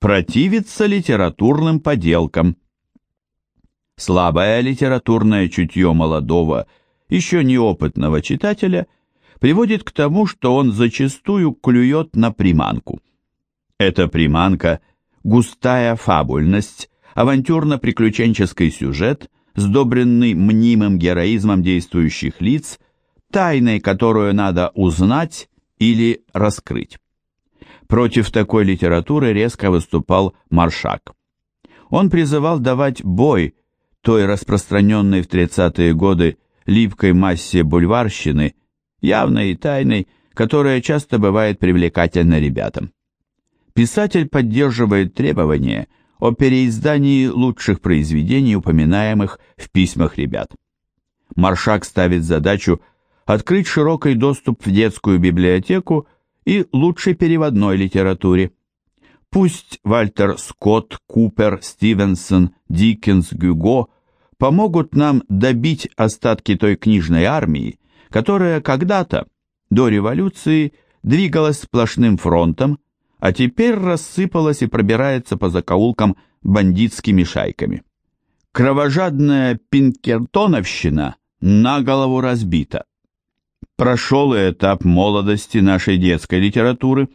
противится литературным поделкам. Слабое литературное чутье молодого, еще неопытного читателя приводит к тому, что он зачастую клюет на приманку. Эта приманка – густая фабульность, авантюрно-приключенческий сюжет, сдобренный мнимым героизмом действующих лиц, тайной, которую надо узнать или раскрыть. Против такой литературы резко выступал Маршак. Он призывал давать бой той распространенной в 30-е годы липкой массе бульварщины, явной и тайной, которая часто бывает привлекательна ребятам. Писатель поддерживает требования о переиздании лучших произведений, упоминаемых в письмах ребят. Маршак ставит задачу открыть широкий доступ в детскую библиотеку и лучшей переводной литературе. Пусть Вальтер Скотт, Купер, Стивенсон, Диккенс, Гюго помогут нам добить остатки той книжной армии, которая когда-то, до революции, двигалась сплошным фронтом, а теперь рассыпалась и пробирается по закоулкам бандитскими шайками. Кровожадная пинкертоновщина на голову разбита. Прошел и этап молодости нашей детской литературы,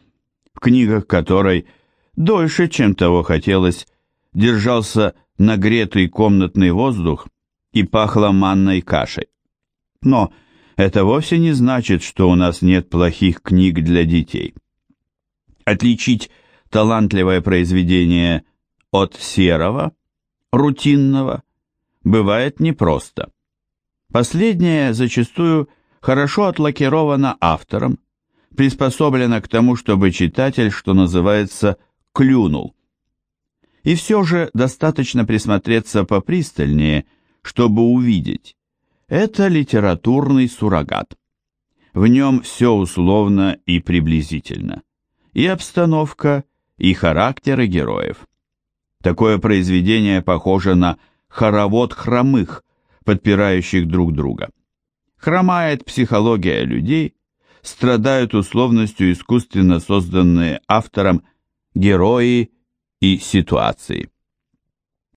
в книгах которой дольше, чем того хотелось, держался нагретый комнатный воздух и пахло манной кашей. Но это вовсе не значит, что у нас нет плохих книг для детей. Отличить талантливое произведение от серого, рутинного, бывает непросто. Последнее зачастую хорошо отлакировано автором, приспособлено к тому, чтобы читатель, что называется, клюнул. И все же достаточно присмотреться попристальнее, чтобы увидеть. Это литературный суррогат. В нем все условно и приблизительно и обстановка, и характеры героев. Такое произведение похоже на хоровод хромых, подпирающих друг друга. Хромает психология людей, страдают условностью искусственно созданные автором герои и ситуации.